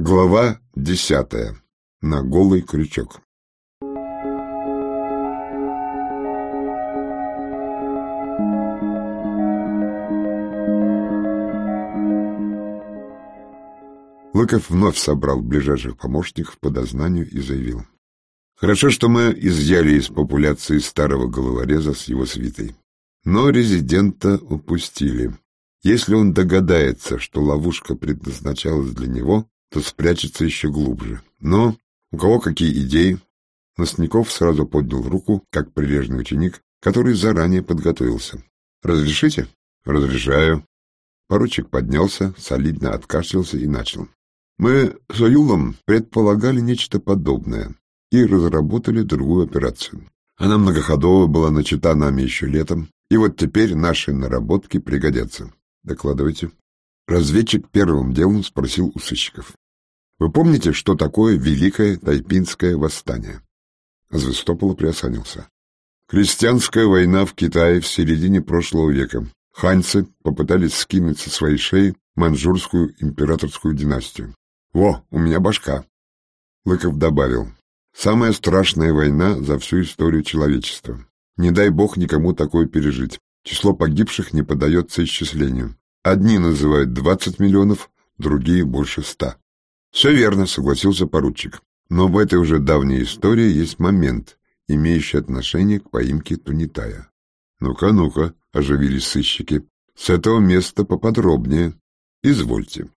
Глава десятая. На голый крючок. Лыков вновь собрал ближайших помощников по дознанию и заявил. Хорошо, что мы изъяли из популяции старого головореза с его свитой. Но резидента упустили. Если он догадается, что ловушка предназначалась для него, то спрячется еще глубже. Но у кого какие идеи? Носняков сразу поднял руку, как прилежный ученик, который заранее подготовился. «Разрешите?» «Разрешаю». Поручик поднялся, солидно откашлялся и начал. «Мы с Аюлом предполагали нечто подобное и разработали другую операцию. Она многоходовая была начата нами еще летом, и вот теперь наши наработки пригодятся. Докладывайте». Разведчик первым делом спросил у сыщиков. «Вы помните, что такое Великое Тайпинское восстание?» Звестопола приосанился. «Крестьянская война в Китае в середине прошлого века. Ханьцы попытались скинуть со своей шеи маньчжурскую императорскую династию. Во, у меня башка!» Лыков добавил. «Самая страшная война за всю историю человечества. Не дай бог никому такое пережить. Число погибших не поддается исчислению. Одни называют 20 миллионов, другие больше ста. Все верно, согласился поручик. Но в этой уже давней истории есть момент, имеющий отношение к поимке Тунитая. Ну-ка, ну-ка, оживились сыщики. С этого места поподробнее. Извольте.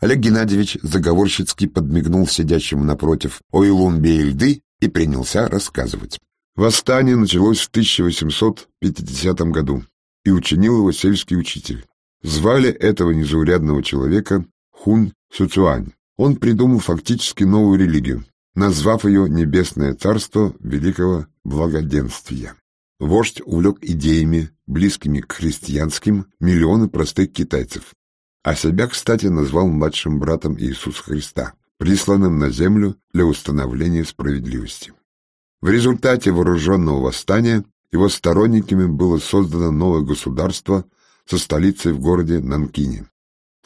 Олег Геннадьевич заговорщицки подмигнул сидящему напротив Ойлун Бейльды и принялся рассказывать. Восстание началось в 1850 году, и учинил его сельский учитель. Звали этого незаурядного человека Хун Суцуань. Он придумал фактически новую религию, назвав ее «Небесное царство Великого Благоденствия». Вождь увлек идеями, близкими к христианским, миллионы простых китайцев. А себя, кстати, назвал младшим братом Иисуса Христа, присланным на землю для установления справедливости. В результате вооруженного восстания его сторонниками было создано новое государство со столицей в городе Нанкине.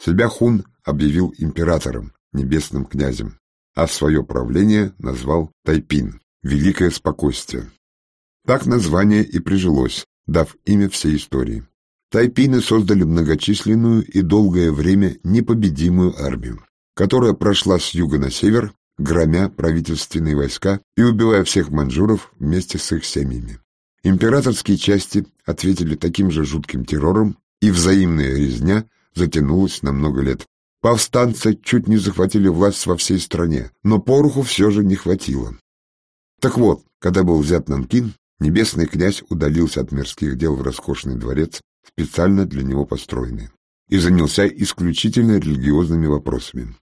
Себя Хун объявил императором, небесным князем, а свое правление назвал Тайпин – Великое Спокойствие. Так название и прижилось, дав имя всей истории. Тайпины создали многочисленную и долгое время непобедимую армию, которая прошла с юга на север, громя правительственные войска и убивая всех маньчжуров вместе с их семьями. Императорские части ответили таким же жутким террором, и взаимная резня затянулась на много лет. Повстанцы чуть не захватили власть во всей стране, но пороху все же не хватило. Так вот, когда был взят Нанкин, небесный князь удалился от мирских дел в роскошный дворец, специально для него построенный, и занялся исключительно религиозными вопросами.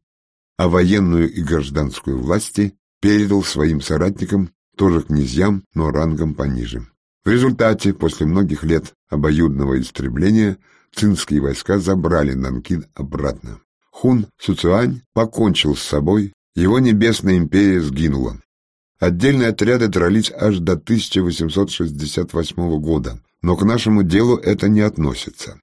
А военную и гражданскую власти передал своим соратникам, тоже князьям, но рангом пониже. В результате, после многих лет обоюдного истребления, цинские войска забрали Нанкин обратно. Хун Суцуань покончил с собой, его небесная империя сгинула. Отдельные отряды дрались аж до 1868 года, но к нашему делу это не относится.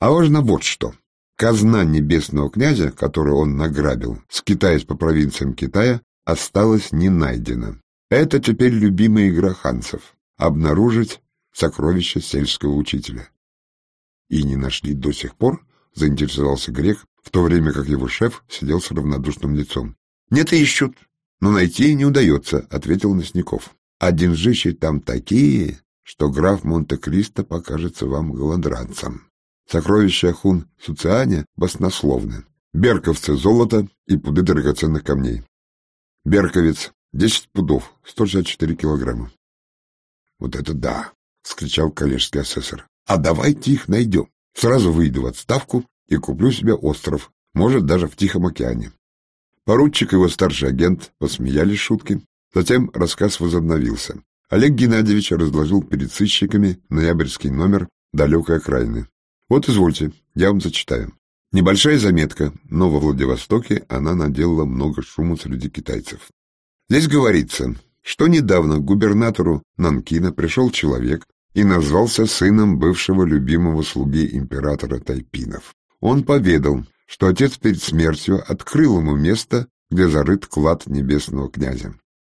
А важно вот что. Казна небесного князя, которую он награбил, скитаясь по провинциям Китая, осталась не найдена. Это теперь любимая игра ханцев обнаружить сокровища сельского учителя. И не нашли до сих пор, заинтересовался грек, в то время как его шеф сидел с равнодушным лицом. Нет, ищут, но найти не удается, ответил Носников. А деньжищи там такие, что граф Монте-Кристо покажется вам голодранцем. Сокровища Хун Суциане баснословны. Берковцы золота и пуды драгоценных камней. Берковец — десять пудов, сто шестьдесят четыре килограмма. Вот это да! — скричал коллежский асессор. — А давайте их найдем. Сразу выйду в отставку и куплю себе остров, может, даже в Тихом океане. Поручик и его старший агент посмеялись шутки. Затем рассказ возобновился. Олег Геннадьевич разложил перед сыщиками ноябрьский номер далекой окраины. Вот, извольте, я вам зачитаю. Небольшая заметка, но во Владивостоке она наделала много шума среди китайцев. Здесь говорится, что недавно к губернатору Нанкина пришел человек и назвался сыном бывшего любимого слуги императора Тайпинов. Он поведал, что отец перед смертью открыл ему место, где зарыт клад небесного князя.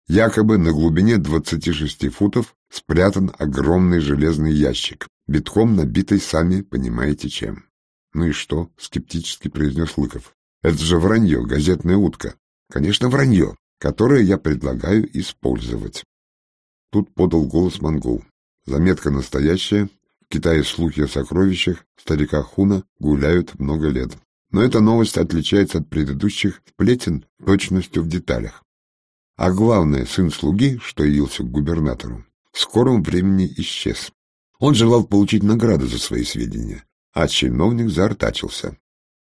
Якобы на глубине 26 футов спрятан огромный железный ящик, битком набитый сами понимаете чем. «Ну и что?» — скептически произнес Лыков. «Это же вранье, газетная утка. Конечно, вранье, которое я предлагаю использовать». Тут подал голос монгол. Заметка настоящая. В Китае слухи о сокровищах старика Хуна гуляют много лет. Но эта новость отличается от предыдущих сплетен точностью в деталях. А главное, сын слуги, что явился к губернатору, в скором времени исчез. Он желал получить награду за свои сведения, а чиновник заортачился.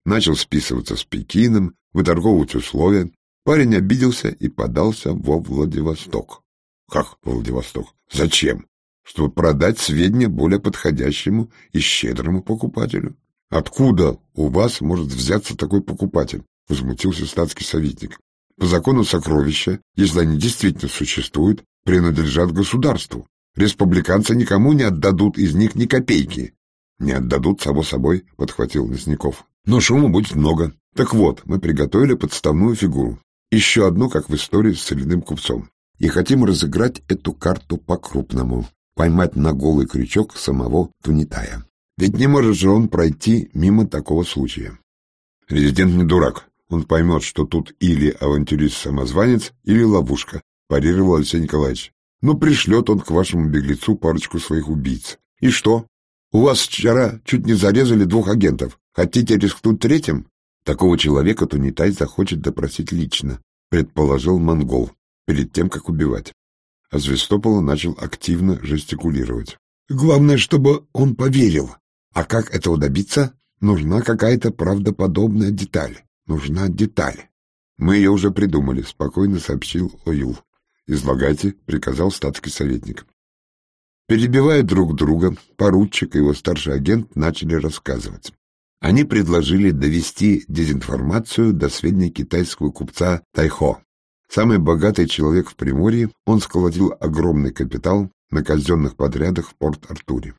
Начал списываться с Пекином, выторговывать условия. Парень обиделся и подался во Владивосток. Как Владивосток? Зачем? Чтобы продать сведения более подходящему и щедрому покупателю. Откуда у вас может взяться такой покупатель? Возмутился статский советник. По закону сокровища, если они действительно существуют, принадлежат государству. Республиканцы никому не отдадут из них ни копейки. Не отдадут, само собой, подхватил Мясников. Но шума будет много. Так вот, мы приготовили подставную фигуру. Еще одну, как в истории с соляным купцом. И хотим разыграть эту карту по-крупному. Поймать на голый крючок самого Тунитая. Ведь не может же он пройти мимо такого случая. Резидент не дурак. Он поймет, что тут или авантюрист-самозванец, или ловушка, парировал Алексей Николаевич. Ну, пришлет он к вашему беглецу парочку своих убийц. И что? У вас вчера чуть не зарезали двух агентов. Хотите рискнуть третьим? Такого человека Тунитай захочет допросить лично, предположил монгол, перед тем, как убивать. А Звестопола начал активно жестикулировать. Главное, чтобы он поверил. А как этого добиться? Нужна какая-то правдоподобная деталь. Нужна деталь. Мы ее уже придумали, спокойно сообщил Оюл. Излагайте, приказал статский советник. Перебивая друг друга, поручик и его старший агент начали рассказывать. Они предложили довести дезинформацию до сведения китайского купца Тайхо. Самый богатый человек в Приморье, он сколотил огромный капитал на казенных подрядах в Порт-Артуре.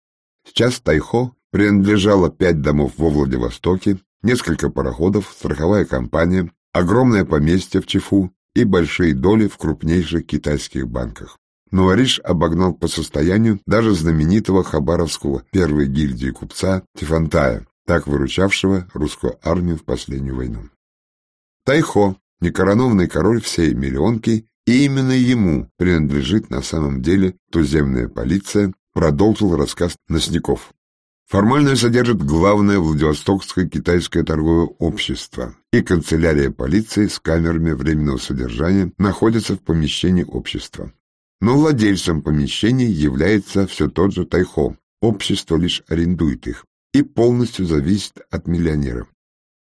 Сейчас Тайхо принадлежало пять домов во Владивостоке, несколько пароходов, страховая компания, огромное поместье в Чифу и большие доли в крупнейших китайских банках. Но Ариш обогнал по состоянию даже знаменитого хабаровского первой гильдии купца Тифантая, так выручавшего русскую армию в последнюю войну. Тайхо, некоронованный король всей миллионки, и именно ему принадлежит на самом деле туземная полиция, продолжил рассказ Носников. Формально содержит главное Владивостокское китайское торговое общество, и канцелярия полиции с камерами временного содержания находится в помещении общества. Но владельцем помещений является все тот же Тайхо, общество лишь арендует их и полностью зависит от миллионера.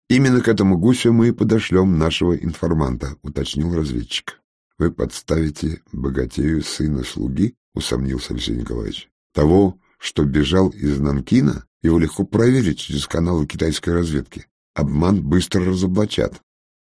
Именно к этому гусю мы и подошлем нашего информанта, уточнил разведчик. Вы подставите богатею сына слуги, усомнился Алексей Николаевич. Того, что бежал из Нанкина, его легко проверить через каналы китайской разведки. Обман быстро разоблачат.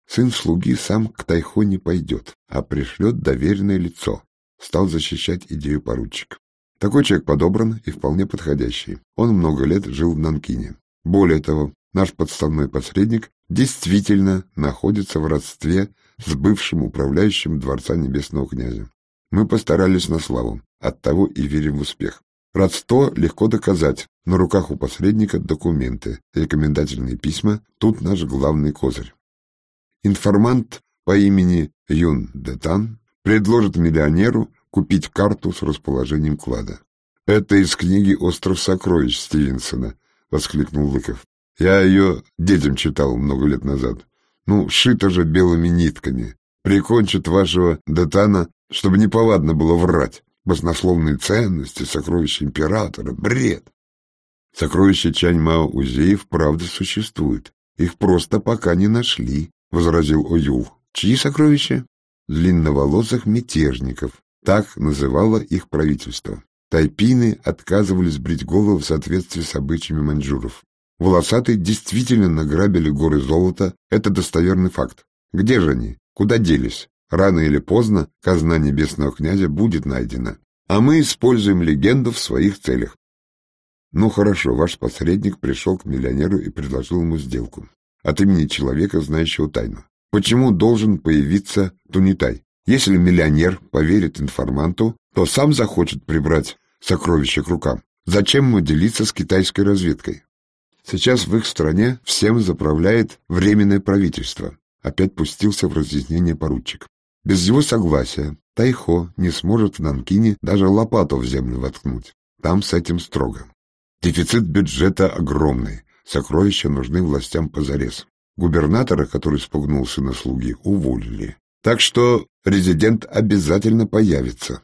Сын слуги сам к Тайхо не пойдет, а пришлет доверенное лицо. Стал защищать идею поручик. Такой человек подобран и вполне подходящий. Он много лет жил в Нанкине. Более того, наш подставной посредник действительно находится в родстве с бывшим управляющим Дворца Небесного князя. Мы постарались на славу, оттого и верим в успех. Родство легко доказать. На руках у посредника документы, рекомендательные письма. Тут наш главный козырь. Информант по имени Юн Детан предложит миллионеру купить карту с расположением клада. «Это из книги «Остров сокровищ» Стивенсона», — воскликнул Лыков. «Я ее детям читал много лет назад. Ну, шито же белыми нитками. Прикончат вашего Детана, чтобы неповадно было врать баснословные ценности, сокровища императора, бред. Сокровища Чань-Мао Узеев правда существуют. Их просто пока не нашли, — возразил Оюл. Чьи сокровища? Длинноволосых мятежников. Так называло их правительство. Тайпины отказывались брить голову в соответствии с обычаями маньчжуров. Волосатые действительно награбили горы золота, это достоверный факт. Где же они? Куда делись? Рано или поздно казна небесного князя будет найдена, а мы используем легенду в своих целях. Ну хорошо, ваш посредник пришел к миллионеру и предложил ему сделку. от имени человека, знающего тайну. Почему должен появиться Тунитай? Если миллионер поверит информанту, то сам захочет прибрать сокровища к рукам. Зачем ему делиться с китайской разведкой? Сейчас в их стране всем заправляет Временное правительство. Опять пустился в разъяснение поручик. Без его согласия Тайхо не сможет в Нанкине даже лопату в землю воткнуть. Там с этим строго. Дефицит бюджета огромный. Сокровища нужны властям позарез. Губернатора, который спугнулся на слуги, уволили. Так что резидент обязательно появится.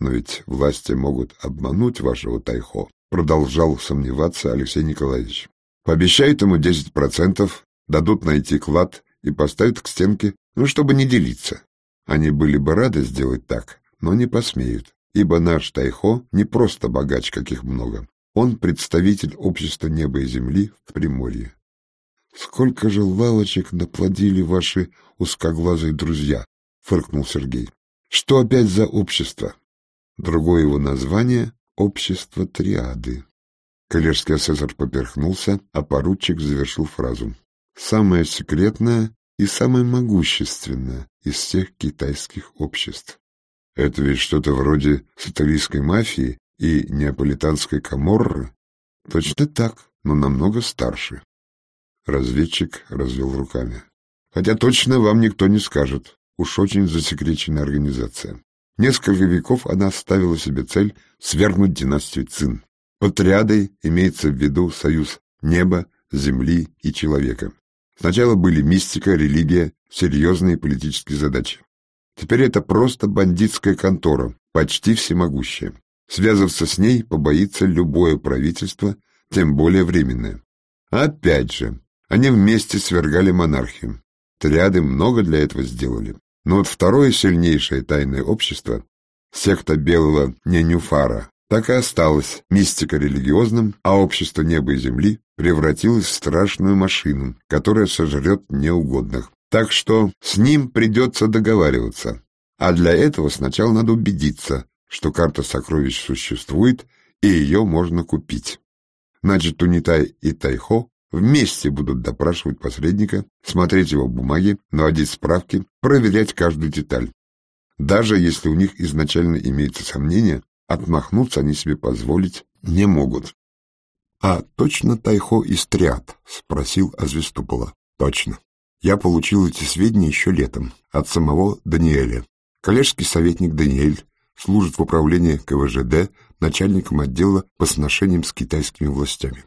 Но ведь власти могут обмануть вашего Тайхо, продолжал сомневаться Алексей Николаевич. Пообещают ему 10%, дадут найти клад и поставят к стенке, ну, чтобы не делиться. Они были бы рады сделать так, но не посмеют, ибо наш Тайхо не просто богач, каких много. Он представитель общества неба и земли в Приморье. Сколько же лавочек наплодили ваши узкоглазые друзья, фыркнул Сергей. Что опять за общество? Другое его название — общество триады. Коллежский асессор поперхнулся, а поручик завершил фразу. Самое секретное и самое могущественное из всех китайских обществ. Это ведь что-то вроде сатарийской мафии и неаполитанской каморры? Точно так, но намного старше. Разведчик развел руками. Хотя точно вам никто не скажет. Уж очень засекреченная организация. Несколько веков она ставила себе цель свергнуть династию Цин. Под триадой имеется в виду союз неба, земли и человека. Сначала были мистика, религия, серьезные политические задачи. Теперь это просто бандитская контора, почти всемогущая. Связываться с ней побоится любое правительство, тем более временное. Опять же, они вместе свергали монархию. Триады много для этого сделали. Но вот второе сильнейшее тайное общество, секта белого Ненюфара, так и осталось мистико-религиозным, а общество неба и земли превратилось в страшную машину, которая сожрет неугодных. Так что с ним придется договариваться. А для этого сначала надо убедиться, что карта сокровищ существует и ее можно купить. Значит, Тунитай и Тайхо Вместе будут допрашивать посредника, смотреть его бумаги, наводить справки, проверять каждую деталь. Даже если у них изначально имеется сомнение, отмахнуться они себе позволить не могут. — А точно Тайхо из Триад? — спросил Азвеступола. — Точно. Я получил эти сведения еще летом, от самого Даниэля. Коллежский советник Даниэль служит в управлении КВЖД начальником отдела по сношениям с китайскими властями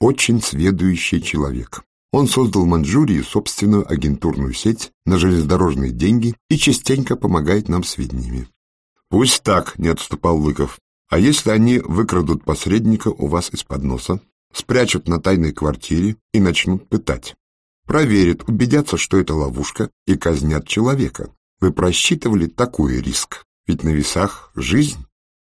очень сведущий человек. Он создал в Манчжурии собственную агентурную сеть на железнодорожные деньги и частенько помогает нам сведениями. «Пусть так», — не отступал Лыков. «А если они выкрадут посредника у вас из-под носа, спрячут на тайной квартире и начнут пытать? Проверят, убедятся, что это ловушка, и казнят человека. Вы просчитывали такой риск? Ведь на весах жизнь».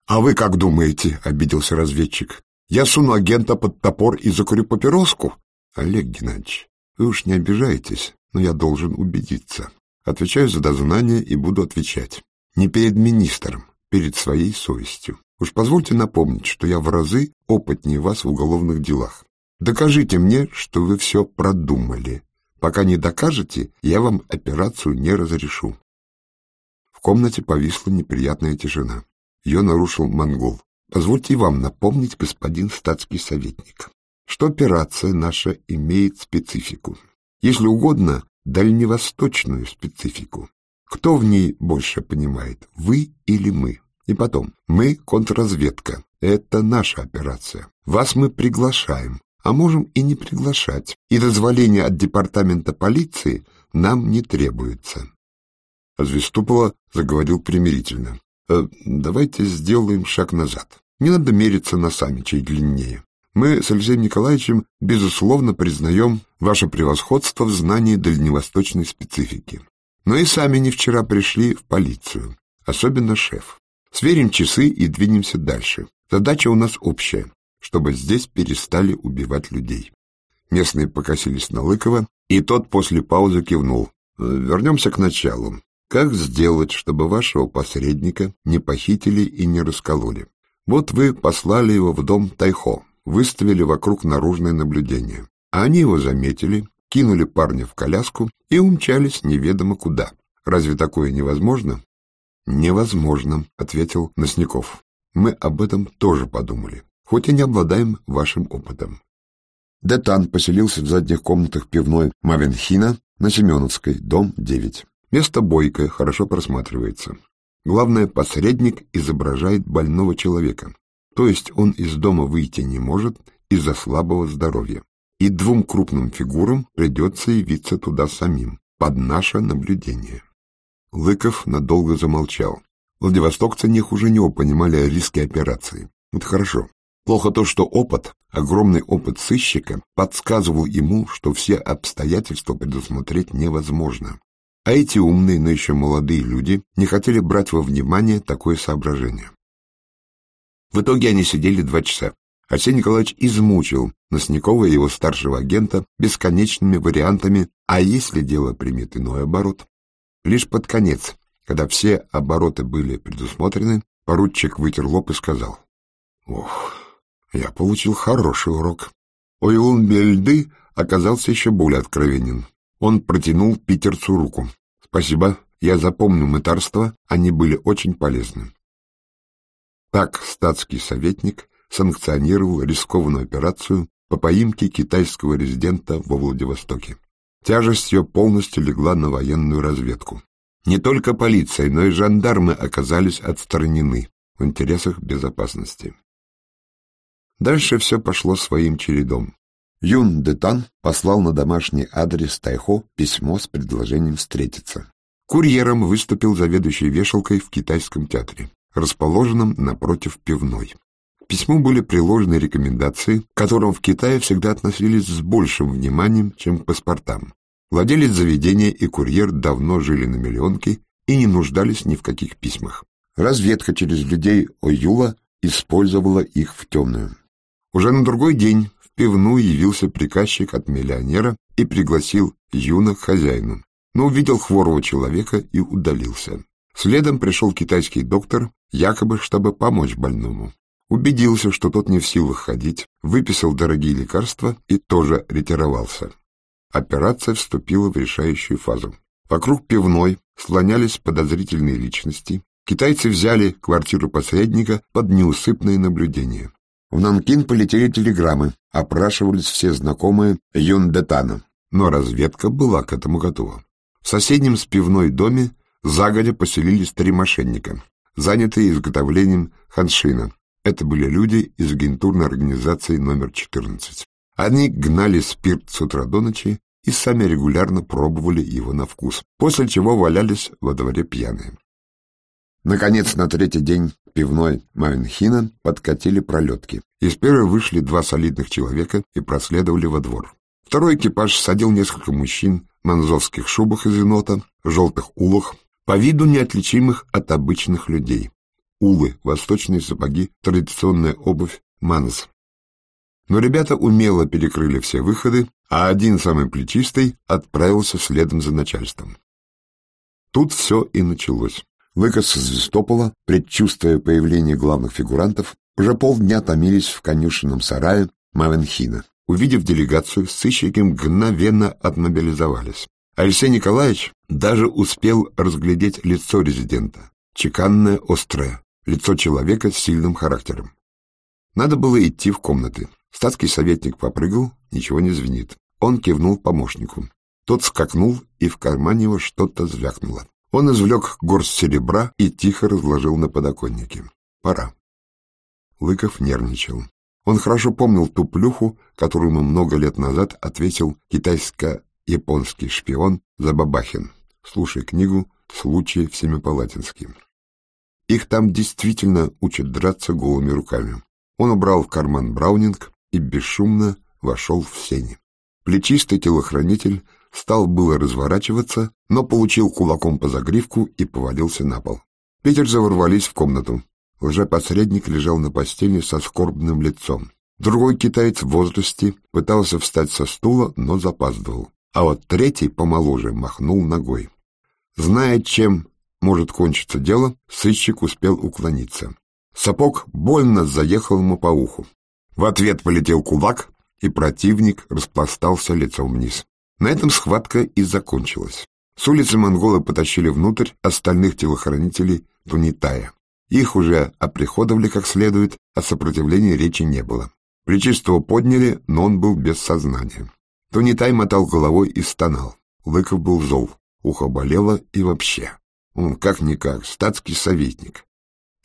«А вы как думаете?» — обиделся разведчик. Я суну агента под топор и закурю папироску? Олег Геннадьевич, вы уж не обижайтесь, но я должен убедиться. Отвечаю за дознание и буду отвечать. Не перед министром, перед своей совестью. Уж позвольте напомнить, что я в разы опытнее вас в уголовных делах. Докажите мне, что вы все продумали. Пока не докажете, я вам операцию не разрешу. В комнате повисла неприятная тишина. Ее нарушил монгол. Позвольте вам напомнить, господин статский советник, что операция наша имеет специфику. Если угодно, дальневосточную специфику. Кто в ней больше понимает, вы или мы? И потом, мы контрразведка. Это наша операция. Вас мы приглашаем, а можем и не приглашать. И дозволения от департамента полиции нам не требуется. Звеступова заговорил примирительно. Э, давайте сделаем шаг назад. Не надо мериться носами, чей длиннее. Мы с Алексеем Николаевичем, безусловно, признаем ваше превосходство в знании дальневосточной специфики. Но и сами не вчера пришли в полицию, особенно шеф. Сверим часы и двинемся дальше. Задача у нас общая, чтобы здесь перестали убивать людей. Местные покосились на Лыкова, и тот после паузы кивнул. «Э, вернемся к началу. Как сделать, чтобы вашего посредника не похитили и не раскололи? Вот вы послали его в дом Тайхо, выставили вокруг наружное наблюдение. А они его заметили, кинули парня в коляску и умчались неведомо куда. Разве такое невозможно? Невозможно, ответил Носников. Мы об этом тоже подумали, хоть и не обладаем вашим опытом. Детан поселился в задних комнатах пивной Мавенхина на Семеновской, дом 9. Место бойкое, хорошо просматривается. Главное, посредник изображает больного человека, то есть он из дома выйти не может из-за слабого здоровья. И двум крупным фигурам придется явиться туда самим, под наше наблюдение. Лыков надолго замолчал. Владивостокцы не хуже него понимали риски операции. Это хорошо. Плохо то, что опыт, огромный опыт сыщика, подсказывал ему, что все обстоятельства предусмотреть невозможно. А эти умные, но еще молодые люди не хотели брать во внимание такое соображение. В итоге они сидели два часа. Арсений Николаевич измучил Носнякова и его старшего агента бесконечными вариантами, а если дело примет иной оборот? Лишь под конец, когда все обороты были предусмотрены, поручик вытер лоб и сказал, «Ох, я получил хороший урок». Ойлун Бельды оказался еще более откровенен. Он протянул питерцу руку. «Спасибо, я запомню мытарство, они были очень полезны». Так статский советник санкционировал рискованную операцию по поимке китайского резидента во Владивостоке. Тяжесть ее полностью легла на военную разведку. Не только полиция, но и жандармы оказались отстранены в интересах безопасности. Дальше все пошло своим чередом. Юн Детан послал на домашний адрес Тайхо письмо с предложением встретиться. Курьером выступил заведующий вешалкой в китайском театре, расположенном напротив пивной. К письму были приложены рекомендации, к которым в Китае всегда относились с большим вниманием, чем к паспортам. Владелец заведения и курьер давно жили на миллионке и не нуждались ни в каких письмах. Разведка через людей Оюла использовала их в темную. Уже на другой день пивную явился приказчик от миллионера и пригласил Юна к хозяину, но увидел хворого человека и удалился. Следом пришел китайский доктор, якобы чтобы помочь больному. Убедился, что тот не в силах ходить, выписал дорогие лекарства и тоже ретировался. Операция вступила в решающую фазу. Вокруг пивной слонялись подозрительные личности. Китайцы взяли квартиру посредника под неусыпное наблюдение. В Нанкин полетели телеграммы, опрашивались все знакомые Юндетана, но разведка была к этому готова. В соседнем с пивной доме загодя поселились три мошенника, занятые изготовлением ханшина. Это были люди из агентурной организации номер 14. Они гнали спирт с утра до ночи и сами регулярно пробовали его на вкус, после чего валялись во дворе пьяные. Наконец, на третий день пивной Майнхина подкатили пролетки. Из первой вышли два солидных человека и проследовали во двор. Второй экипаж садил несколько мужчин в манзовских шубах из енота, желтых улах, по виду неотличимых от обычных людей. Улы — восточные сапоги, традиционная обувь манз. Но ребята умело перекрыли все выходы, а один, самый плечистый, отправился следом за начальством. Тут все и началось. Выкос Звестопола, предчувствуя появление главных фигурантов, уже полдня томились в конюшенном сарае Мавенхина. Увидев делегацию, сыщики мгновенно отмобилизовались. Алексей Николаевич даже успел разглядеть лицо резидента. Чеканное, острое, лицо человека с сильным характером. Надо было идти в комнаты. Статский советник попрыгал, ничего не звенит. Он кивнул помощнику. Тот скакнул, и в кармане его что-то звякнуло. Он извлек горсть серебра и тихо разложил на подоконнике. Пора. Лыков нервничал. Он хорошо помнил ту плюху, которую ему много лет назад ответил китайско-японский шпион Забабахин. Слушай книгу «Случаи в Семипалатинске». Их там действительно учат драться голыми руками. Он убрал в карман браунинг и бесшумно вошел в сени. Плечистый телохранитель Стал было разворачиваться, но получил кулаком по загривку и повалился на пол. Питерцы ворвались в комнату. Лжепосредник лежал на постели со скорбным лицом. Другой китаец в возрасте пытался встать со стула, но запаздывал. А вот третий, помоложе, махнул ногой. Зная, чем может кончиться дело, сыщик успел уклониться. Сапог больно заехал ему по уху. В ответ полетел кулак, и противник распластался лицом вниз. На этом схватка и закончилась. С улицы монголы потащили внутрь остальных телохранителей Тунитая. Их уже оприходовали как следует, а сопротивления речи не было. Причистого подняли, но он был без сознания. Тунитай мотал головой и стонал. Лыков был зол, ухо болело и вообще. Он как-никак, статский советник.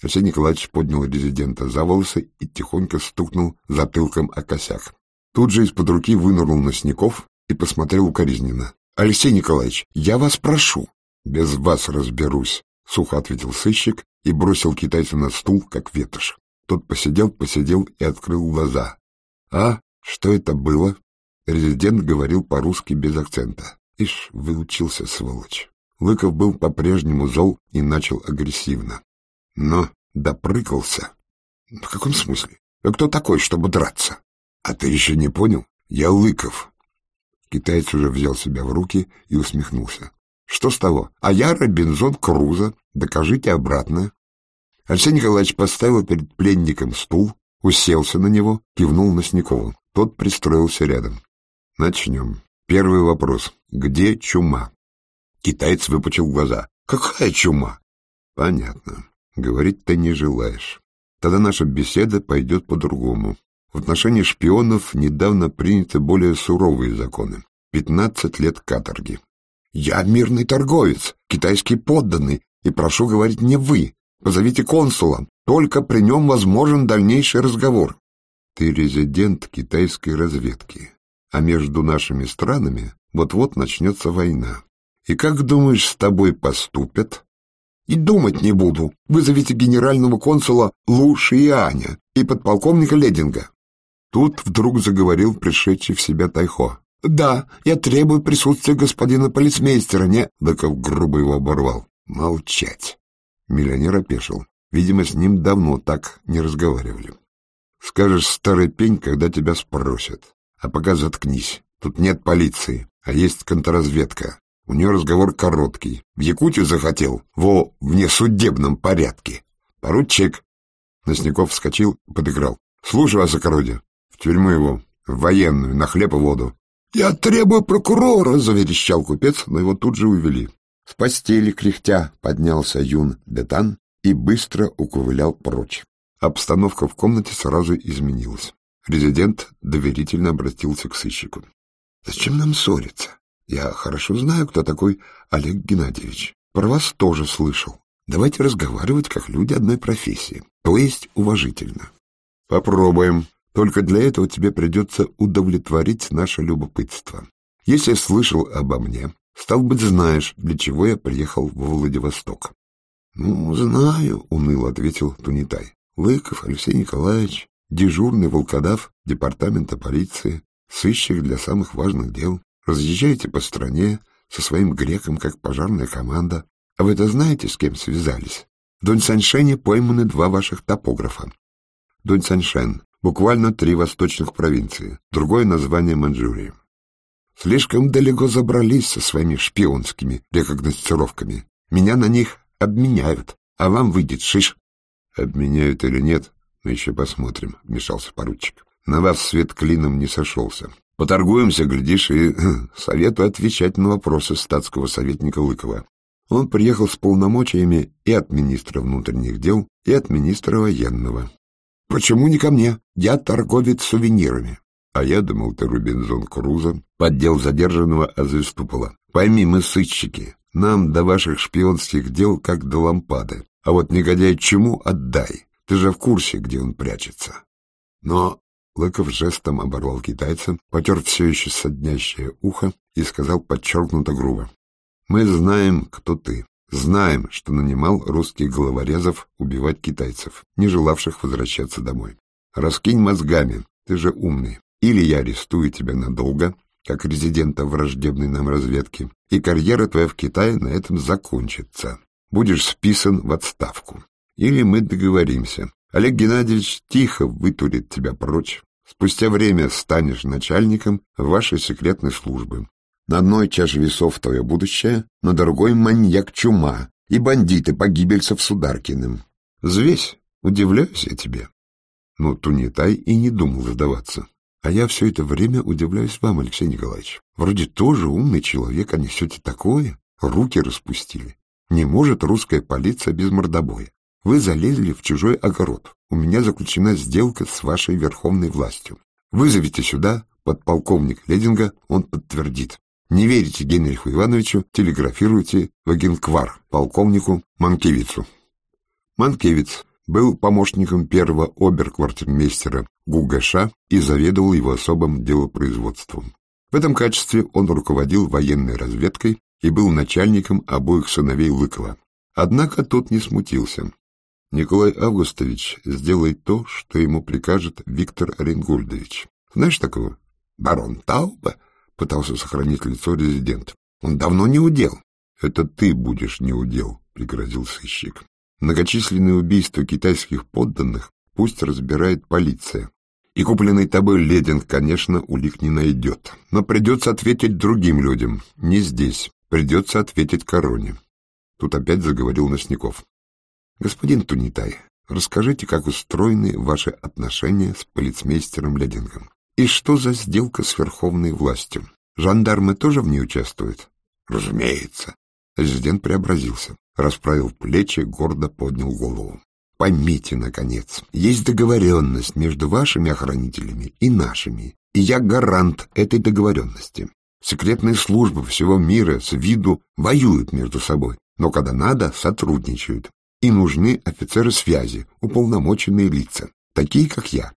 Алексей Николаевич поднял резидента за волосы и тихонько стукнул затылком о косяк. Тут же из-под руки вынырнул Носников и посмотрел укоризненно. — Алексей Николаевич, я вас прошу. — Без вас разберусь, — сухо ответил сыщик и бросил китайца на стул, как ветошь. Тот посидел, посидел и открыл глаза. — А, что это было? Резидент говорил по-русски без акцента. Ишь, выучился, сволочь. Лыков был по-прежнему зол и начал агрессивно. Но допрыгался. В каком смысле? А кто такой, чтобы драться? А ты еще не понял? Я Лыков. Китаец уже взял себя в руки и усмехнулся. Что с того? А я Робинзон Крузо. Докажите обратно. Алексей Николаевич поставил перед пленником стул, уселся на него, кивнул на Сникову. Тот пристроился рядом. Начнем. Первый вопрос. Где чума? Китаец выпучил глаза. Какая чума? Понятно. Говорить ты не желаешь. Тогда наша беседа пойдет по-другому. В отношении шпионов недавно приняты более суровые законы. Пятнадцать лет каторги. Я мирный торговец, китайский подданный, и прошу говорить не вы. Позовите консула. Только при нем возможен дальнейший разговор. Ты резидент китайской разведки, а между нашими странами вот-вот начнется война. И как думаешь, с тобой поступят? И думать не буду. Вызовите генерального консула Лу Шияня и подполковника Лединга. Тут вдруг заговорил пришедший в себя Тайхо. «Да, я требую присутствия господина полицмейстера, не...» Быков грубо его оборвал. «Молчать!» Миллионер опешил. Видимо, с ним давно так не разговаривали. «Скажешь старый пень, когда тебя спросят. А пока заткнись. Тут нет полиции, а есть контрразведка. У нее разговор короткий. В Якутию захотел, во внесудебном порядке. Поручик. Носников вскочил и подыграл. Слушай вас, окородие. Тюрьму его, в военную, на хлеб и воду. «Я требую прокурора!» — заверещал купец, но его тут же увели. С постели кряхтя поднялся юн Детан и быстро уковылял прочь. Обстановка в комнате сразу изменилась. Резидент доверительно обратился к сыщику. — Зачем нам ссориться? Я хорошо знаю, кто такой Олег Геннадьевич. Про вас тоже слышал. Давайте разговаривать как люди одной профессии, то есть уважительно. Попробуем. Только для этого тебе придется удовлетворить наше любопытство. Если слышал обо мне, стал быть, знаешь, для чего я приехал в Владивосток. — Ну, знаю, — уныло ответил Тунитай. — Лыков Алексей Николаевич, дежурный волкодав департамента полиции, сыщик для самых важных дел. Разъезжаете по стране со своим греком, как пожарная команда. А вы-то знаете, с кем связались? В Донь-Саньшене пойманы два ваших топографа. Донь-Саньшен — буквально три восточных провинции, другое название Маньчжурии. Слишком далеко забрались со своими шпионскими рекогносцировками. Меня на них обменяют, а вам выйдет шиш. — Обменяют или нет, мы еще посмотрим, — вмешался поручик. — На вас свет клином не сошелся. Поторгуемся, глядишь, и советую отвечать на вопросы статского советника Лыкова. Он приехал с полномочиями и от министра внутренних дел, и от министра военного. «Почему не ко мне? Я торговец сувенирами». А я думал, ты Рубинзон Крузо, поддел задержанного Азеступола. Пойми, мы сыщики. Нам до ваших шпионских дел как до лампады. А вот негодяй чему отдай. Ты же в курсе, где он прячется. Но Лыков жестом оборвал китайца, потер все еще соднящее ухо и сказал подчеркнуто грубо. «Мы знаем, кто ты. Знаем, что нанимал русских головорезов убивать китайцев, не желавших возвращаться домой. Раскинь мозгами, ты же умный. Или я арестую тебя надолго, как резидента враждебной нам разведки, и карьера твоя в Китае на этом закончится. Будешь списан в отставку. Или мы договоримся, Олег Геннадьевич тихо вытурит тебя прочь. Спустя время станешь начальником вашей секретной службы. На одной чаше весов твое будущее, на другой маньяк-чума и бандиты погибельцев Сударкиным. Взвесь, удивляюсь я тебе. Но Тунитай и не думал сдаваться. А я все это время удивляюсь вам, Алексей Николаевич. Вроде тоже умный человек, а несете такое? Руки распустили. Не может русская полиция без мордобоя. Вы залезли в чужой огород. У меня заключена сделка с вашей верховной властью. Вызовите сюда подполковник Лединга, он подтвердит. Не верите Генриху Ивановичу, телеграфируйте в Агенквар полковнику Манкевицу. Манкевиц был помощником первого оберквартирмейстера ГУГШ и заведовал его особым делопроизводством. В этом качестве он руководил военной разведкой и был начальником обоих сыновей Лыкова. Однако тот не смутился. Николай Августович сделает то, что ему прикажет Виктор Оренгольдович. Знаешь такого? Барон Тауба пытался сохранить лицо резидент. Он давно не удел. Это ты будешь не удел, пригрозил сыщик. Многочисленные убийства китайских подданных пусть разбирает полиция. И купленный тобой лединг, конечно, улик не найдет. Но придется ответить другим людям. Не здесь. Придется ответить короне. Тут опять заговорил Носников. Господин Тунитай, расскажите, как устроены ваши отношения с полицмейстером Ледингом. И что за сделка с верховной властью? Жандармы тоже в ней участвуют? Разумеется. Резидент преобразился расправил плечи, гордо поднял голову. Поймите, наконец, есть договоренность между вашими охранителями и нашими, и я гарант этой договоренности. Секретные службы всего мира с виду воюют между собой, но когда надо, сотрудничают. И нужны офицеры связи, уполномоченные лица, такие как я.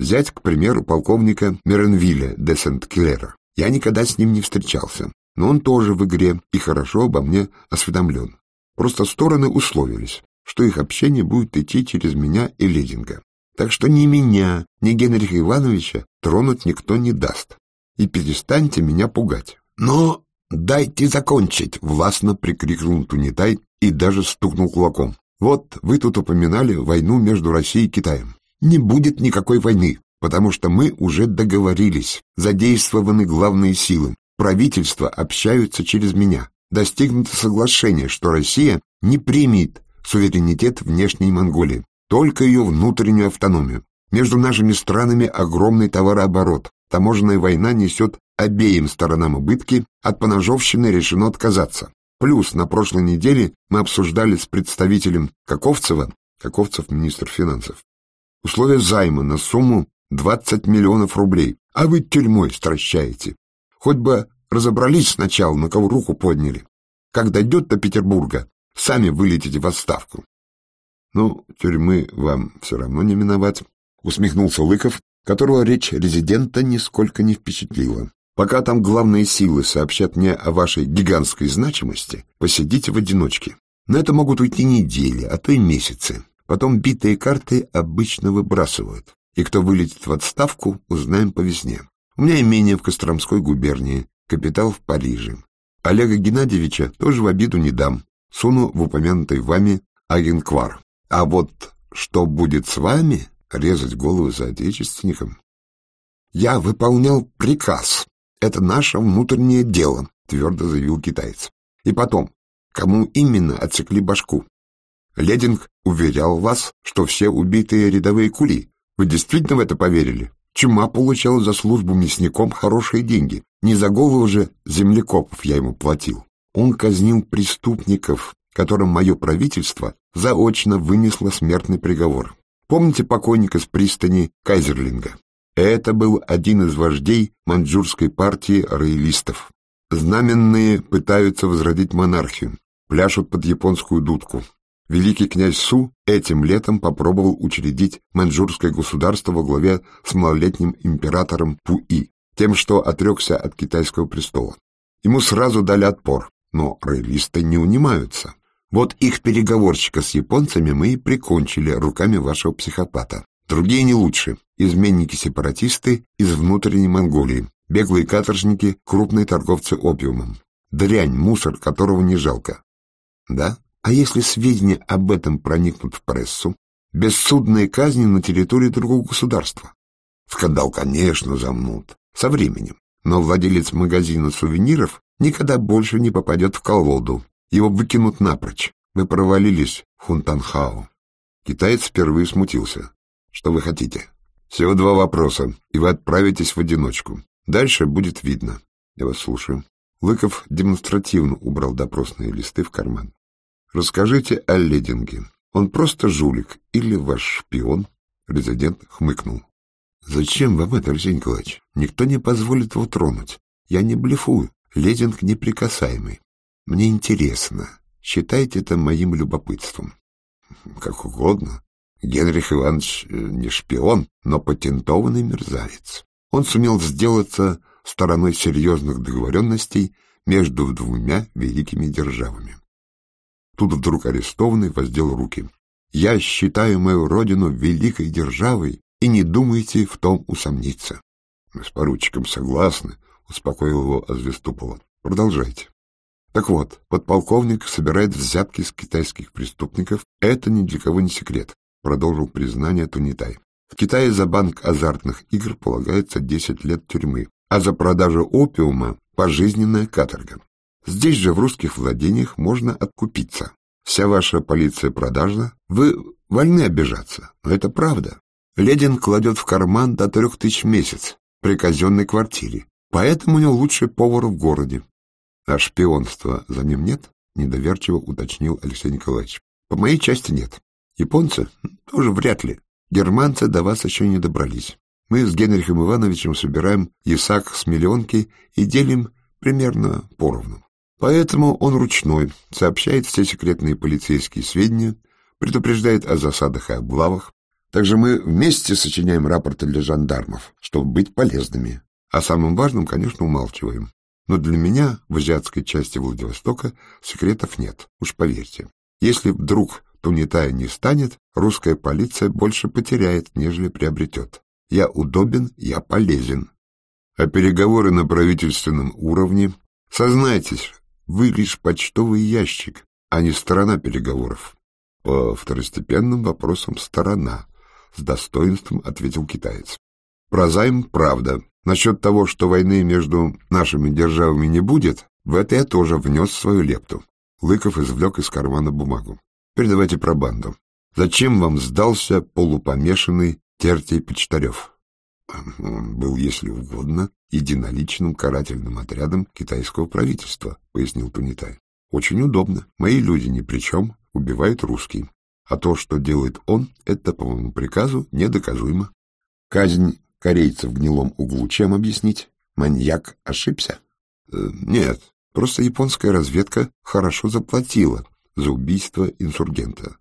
Взять, к примеру, полковника Меренвилля де Сент-Клера. Я никогда с ним не встречался, но он тоже в игре и хорошо обо мне осведомлен. Просто стороны условились, что их общение будет идти через меня и Лединга. Так что ни меня, ни Генриха Ивановича тронуть никто не даст. И перестаньте меня пугать. Но дайте закончить, властно прикрикнул Тунитай и даже стукнул кулаком. Вот вы тут упоминали войну между Россией и Китаем. Не будет никакой войны, потому что мы уже договорились, задействованы главные силы. Правительства общаются через меня достигнуто соглашение, что Россия не примет суверенитет внешней Монголии, только ее внутреннюю автономию. Между нашими странами огромный товарооборот. Таможенная война несет обеим сторонам убытки, от поножовщины решено отказаться. Плюс на прошлой неделе мы обсуждали с представителем Каковцева, Каковцев министр финансов, условия займа на сумму 20 миллионов рублей, а вы тюрьмой стращаете. Хоть бы Разобрались сначала, на кого руку подняли. Как дойдет до Петербурга, сами вылетите в отставку. Ну, тюрьмы вам все равно не миновать, усмехнулся Лыков, которого речь резидента нисколько не впечатлила. Пока там главные силы сообщат мне о вашей гигантской значимости, посидите в одиночке. На это могут уйти недели, а то и месяцы. Потом битые карты обычно выбрасывают. И кто вылетит в отставку, узнаем по весне. У меня имение в Костромской губернии капитал в Париже. Олега Геннадьевича тоже в обиду не дам. Суну в упомянутый вами агенквар. А вот что будет с вами, резать голову соотечественникам? Я выполнял приказ. Это наше внутреннее дело, твердо заявил китаец. И потом, кому именно отсекли башку? Лединг уверял вас, что все убитые рядовые кули. Вы действительно в это поверили? Чума получал за службу мясником хорошие деньги. Не за голову же землекопов я ему платил. Он казнил преступников, которым мое правительство заочно вынесло смертный приговор. Помните покойника с пристани Кайзерлинга? Это был один из вождей маньчжурской партии роялистов. Знаменные пытаются возродить монархию, пляшут под японскую дудку. Великий князь Су этим летом попробовал учредить маньчжурское государство во главе с малолетним императором Пуи, тем, что отрекся от китайского престола. Ему сразу дали отпор, но роялисты не унимаются. Вот их переговорщика с японцами мы и прикончили руками вашего психопата. Другие не лучше. Изменники-сепаратисты из внутренней Монголии, беглые каторжники, крупные торговцы опиумом. Дрянь, мусор, которого не жалко. Да? А если сведения об этом проникнут в прессу? Бессудные казни на территории другого государства. Скандал, конечно, замнут. Со временем. Но владелец магазина сувениров никогда больше не попадет в колоду. Его выкинут напрочь. Вы провалились, Хунтанхао. Китаец впервые смутился. Что вы хотите? Всего два вопроса, и вы отправитесь в одиночку. Дальше будет видно. Я вас слушаю. Лыков демонстративно убрал допросные листы в карман. Расскажите о Лединге. Он просто жулик или ваш шпион? Резидент хмыкнул. Зачем вам это, Алексей Николаевич? Никто не позволит его тронуть. Я не блефую. Лединг неприкасаемый. Мне интересно. Считайте это моим любопытством. Как угодно. Генрих Иванович э, не шпион, но патентованный мерзавец. Он сумел сделаться стороной серьезных договоренностей между двумя великими державами. Тут вдруг арестованный воздел руки. «Я считаю мою родину великой державой, и не думайте в том усомниться». «Мы с поручиком согласны», — успокоил его Азвеступова. «Продолжайте». Так вот, подполковник собирает взятки с китайских преступников. Это ни для кого не секрет, продолжил признание Тунитай. В Китае за банк азартных игр полагается 10 лет тюрьмы, а за продажу опиума пожизненная каторга. Здесь же в русских владениях можно откупиться. Вся ваша полиция продажна, вы вольны обижаться, но это правда. Ледин кладет в карман до трех тысяч в месяц при казенной квартире, поэтому у него лучший повар в городе. А шпионства за ним нет? Недоверчиво уточнил Алексей Николаевич. По моей части нет. Японцы? Тоже вряд ли. Германцы до вас еще не добрались. Мы с Генрихом Ивановичем собираем ясак с миллионки и делим примерно поровну. Поэтому он ручной, сообщает все секретные полицейские сведения, предупреждает о засадах и облавах. Также мы вместе сочиняем рапорты для жандармов, чтобы быть полезными. А самым важным, конечно, умалчиваем. Но для меня в азиатской части Владивостока секретов нет, уж поверьте. Если вдруг Тунитая не станет, русская полиция больше потеряет, нежели приобретет. Я удобен, я полезен. А переговоры на правительственном уровне? Сознайтесь, вы лишь почтовый ящик, а не сторона переговоров. По второстепенным вопросам сторона, с достоинством ответил китаец. Про займ правда. Насчет того, что войны между нашими державами не будет, в это я тоже внес свою лепту. Лыков извлек из кармана бумагу. Передавайте про банду. Зачем вам сдался полупомешанный Тертий Почтарев. Был, если угодно, единоличным карательным отрядом китайского правительства, пояснил Тунитай. Очень удобно. Мои люди ни при чем, убивают русский. А то, что делает он, это, по моему приказу, недоказуемо. Казнь корейца в гнилом углу чем объяснить? Маньяк ошибся? Э, нет, просто японская разведка хорошо заплатила за убийство инсургента.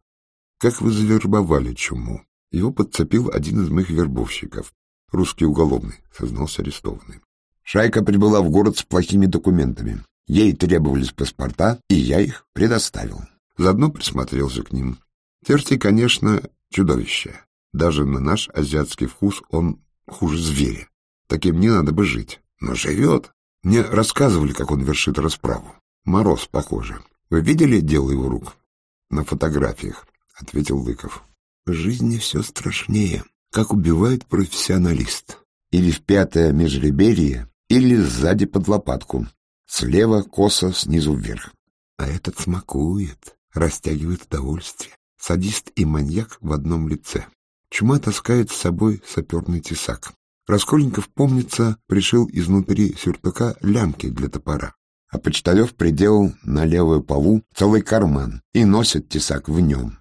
Как вы завербовали чуму? Его подцепил один из моих вербовщиков. Русский уголовный, сознался арестованный. Шайка прибыла в город с плохими документами. Ей требовались паспорта, и я их предоставил. Заодно присмотрелся к ним. Терти, конечно, чудовище. Даже на наш азиатский вкус он хуже зверя. Таким не надо бы жить. Но живет. Мне рассказывали, как он вершит расправу. Мороз, похоже. Вы видели дело его рук? На фотографиях, — ответил Лыков. В жизни все страшнее. Как убивает профессионалист. Или в пятое межреберье, или сзади под лопатку. Слева косо, снизу вверх. А этот смакует, растягивает удовольствие. Садист и маньяк в одном лице. Чума таскает с собой саперный тесак. Раскольников, помнится, пришил изнутри сюртука лямки для топора. А Почтарев приделал на левую полу целый карман и носит тесак в нем.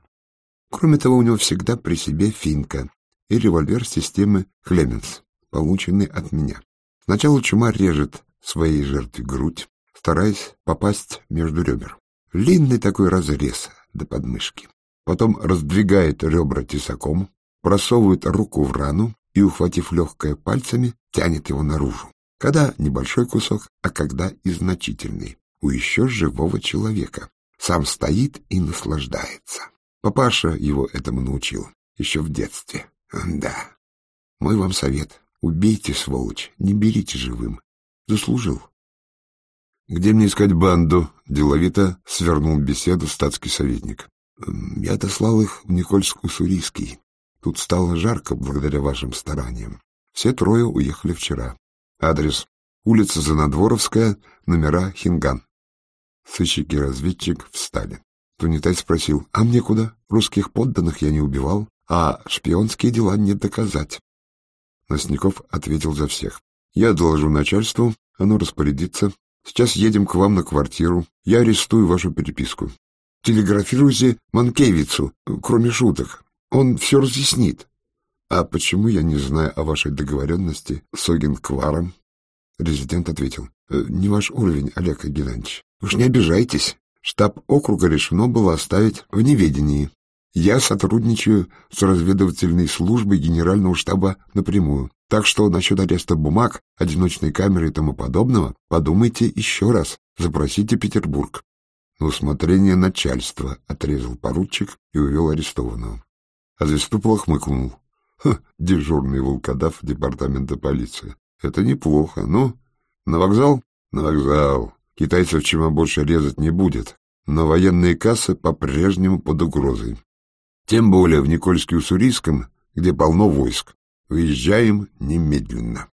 Кроме того, у него всегда при себе финка и револьвер системы Клеменс, полученный от меня. Сначала чума режет своей жертве грудь, стараясь попасть между ребер. Длинный такой разрез до подмышки. Потом раздвигает ребра тесаком, просовывает руку в рану и, ухватив легкое пальцами, тянет его наружу. Когда небольшой кусок, а когда и значительный. У еще живого человека. Сам стоит и наслаждается. Папаша его этому научил, еще в детстве. Да. Мой вам совет. Убейте, сволочь, не берите живым. Заслужил. Где мне искать банду? Деловито свернул беседу статский советник. Я отослал их в Никольск-Уссурийский. Тут стало жарко благодаря вашим стараниям. Все трое уехали вчера. Адрес. Улица Занадворовская, номера Хинган. Сыщик и разведчик встали. Тунитай спросил, а мне куда? Русских подданных я не убивал, а шпионские дела не доказать. Носняков ответил за всех. Я доложу начальству, оно распорядится. Сейчас едем к вам на квартиру. Я арестую вашу переписку. Телеграфируйте Манкевицу, кроме шуток. Он все разъяснит. А почему я не знаю о вашей договоренности с Огенкваром? Резидент ответил. «Э, не ваш уровень, Олег Геннадьевич. Уж не обижайтесь. Штаб округа решено было оставить в неведении. Я сотрудничаю с разведывательной службой генерального штаба напрямую. Так что насчет ареста бумаг, одиночной камеры и тому подобного подумайте еще раз. Запросите Петербург. На усмотрение начальства отрезал поручик и увел арестованного. А Звездупол хмыкнул. Ха, дежурный волкодав департамента полиции. Это неплохо. Ну, на вокзал? На вокзал. Китайцев чем больше резать не будет. Но военные кассы по-прежнему под угрозой. Тем более в Никольске-Уссурийском, где полно войск. Выезжаем немедленно.